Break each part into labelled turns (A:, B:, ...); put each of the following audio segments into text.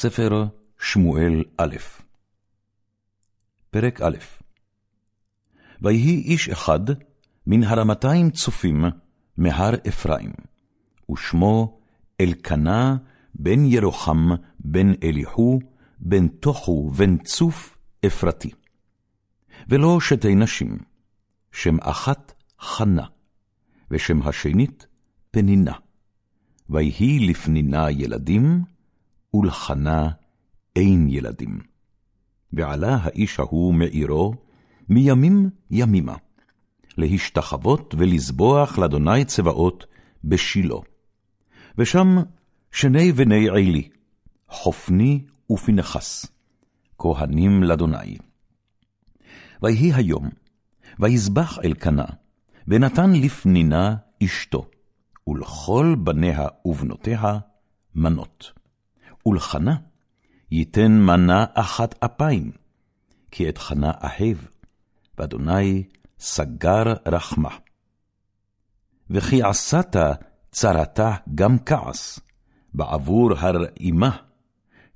A: ספר שמואל א', פרק א' ויהי איש אחד מן הרמתיים צופים מהר אפרים, ושמו אלקנה בן ירוחם בן אליחו, בן תוכו בן צוף אפרתי. ולא שתי נשים, שם אחת חנה, ושם השנית פנינה. ויהי לפנינה ילדים, ולחנה אין ילדים. ועלה האיש ההוא מעירו מימים ימימה, להשתחוות ולזבוח לאדוני צבאות בשילה. ושם שני בני עלי, חופני ופנחס, כהנים לאדוני. ויהי היום, ויזבח אלקנה, ונתן לפנינה אשתו, ולכל בניה ובנותיה מנות. ולחנה ייתן מנה אחת אפיים, כי את חנה אהב, ואדוני סגר רחמה. וכי עשת צרתה גם כעס, בעבור הרעימה,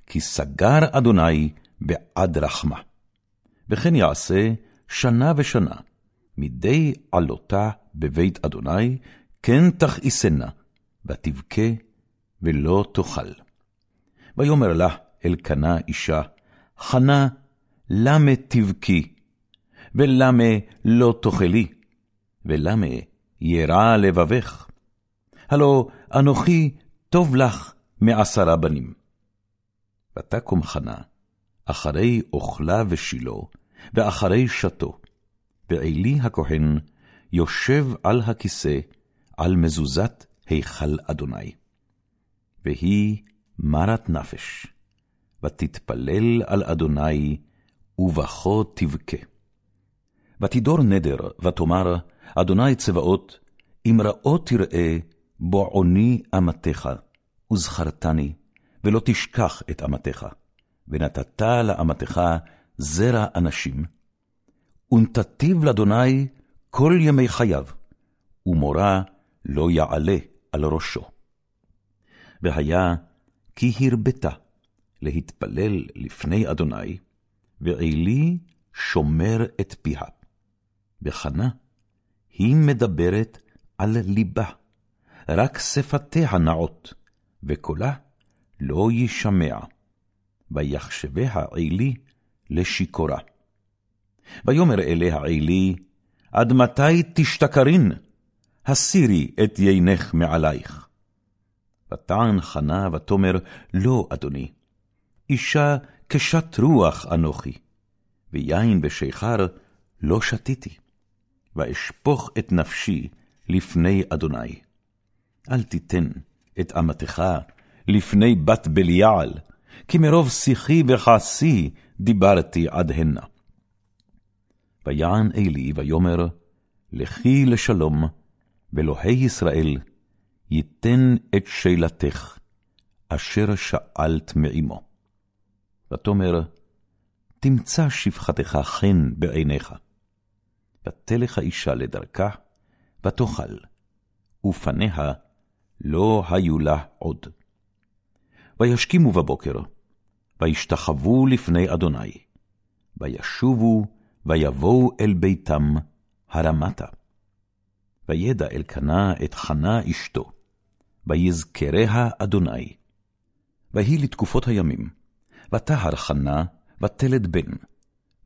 A: כי סגר אדוני בעד רחמה. וכן יעשה שנה ושנה, מדי עלותה בבית אדוני, כן תכעיסנה, ותבכה ולא תאכל. ויאמר לה אלקנה אישה, חנה, למה תבכי? ולמה לא תאכלי? ולמה ירע לבבך? הלא אנוכי טוב לך מעשרה בנים. ותקום חנה, אחרי אוכלה ושילה, ואחרי שתו, ועלי הכהן יושב על הכיסא, על מזוזת היכל אדוני. והיא מרת נפש, ותתפלל על אדוני, ובכו תבכה. ותדור נדר, ותאמר, אדוני צבאות, אם רעו תראה, בועוני אמתך, וזכרתני, ולא תשכח את אמתך, ונתת לאמתך זרע אנשים, ונתתיו לאדוני כל ימי חייו, ומורה לא יעלה על ראשו. והיה כי הרבתה להתפלל לפני אדוני, ועלי שומר את פיה. וחנה, היא מדברת על ליבה, רק שפתיה נעות, וקולה לא יישמע. ויחשביה עלי לשיכורה. ויאמר אליה עלי, עד מתי תשתכרין? הסירי את יינך מעלייך. ותען חנה ותאמר, לא, אדוני, אישה קשת רוח אנוכי, ויין ושיכר לא שתיתי, ואשפוך את נפשי לפני אדוני. אל תיתן את אמתך לפני בת בליעל, כי מרוב שיחי וכעסי דיברתי עד הנה. ויען אלי ויאמר, לכי לשלום, ואלוהי ישראל, ייתן את שאלתך, אשר שאלת מעמו. ותאמר, תמצא שפחתך חן בעיניך. ותלך האישה לדרכה, ותאכל, ופניה לא היו לה עוד. וישכימו בבוקר, וישתחוו לפני אדוני, וישובו, ויבואו אל ביתם הרמתה. וידע אלקנה את חנה אשתו, ויזכריה אדוני. ויהי לתקופות הימים, ותהר חנה, ותלד בן,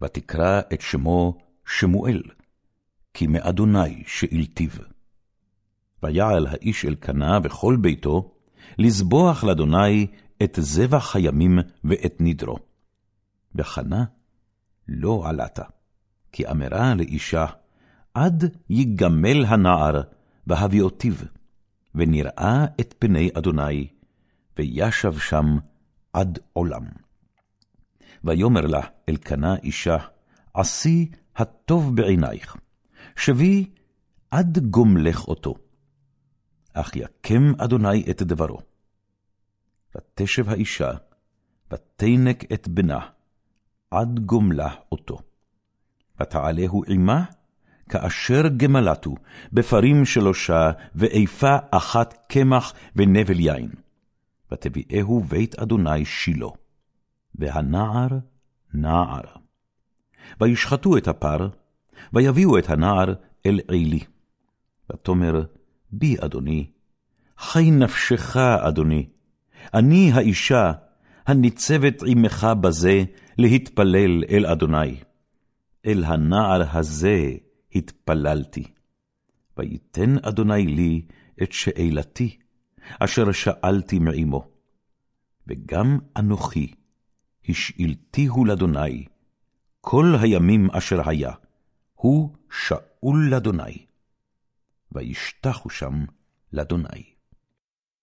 A: ותקרא את שמו שמואל, כי מאדוני שאילתיו. ויעל האיש אלקנה וכל ביתו, לזבוח לאדוני את זבח הימים ואת נדרו. וחנה לא עלתה, כי אמרה לאישה, עד יגמל הנער בהביאותיו, ונראה את פני אדוני, וישב שם עד עולם. ויאמר לה אלקנה אישה, עשי הטוב בעינייך, שבי עד גומלך אותו. אך יקם אדוני את דברו. ותשב האישה, ותנק את בנה, עד גומלה אותו. ותעלהו עמה, כאשר גמלתו, בפרים שלושה, ואיפה אחת קמח ונבל יין. ותביאהו בית אדוני שילה. והנער נער. וישחטו את הפר, ויביאו את הנער אל עלי. ותאמר, בי אדוני, חי נפשך, אדוני, אני האישה הניצבת עמך בזה להתפלל אל אדוני. אל הנער הזה התפללתי. ויתן אדוני לי את שאלתי, אשר שאלתי מעמו. וגם אנוכי השאלתיהו לאדוני, כל הימים אשר היה, הוא שאול לאדוני. וישתחו שם לאדוני.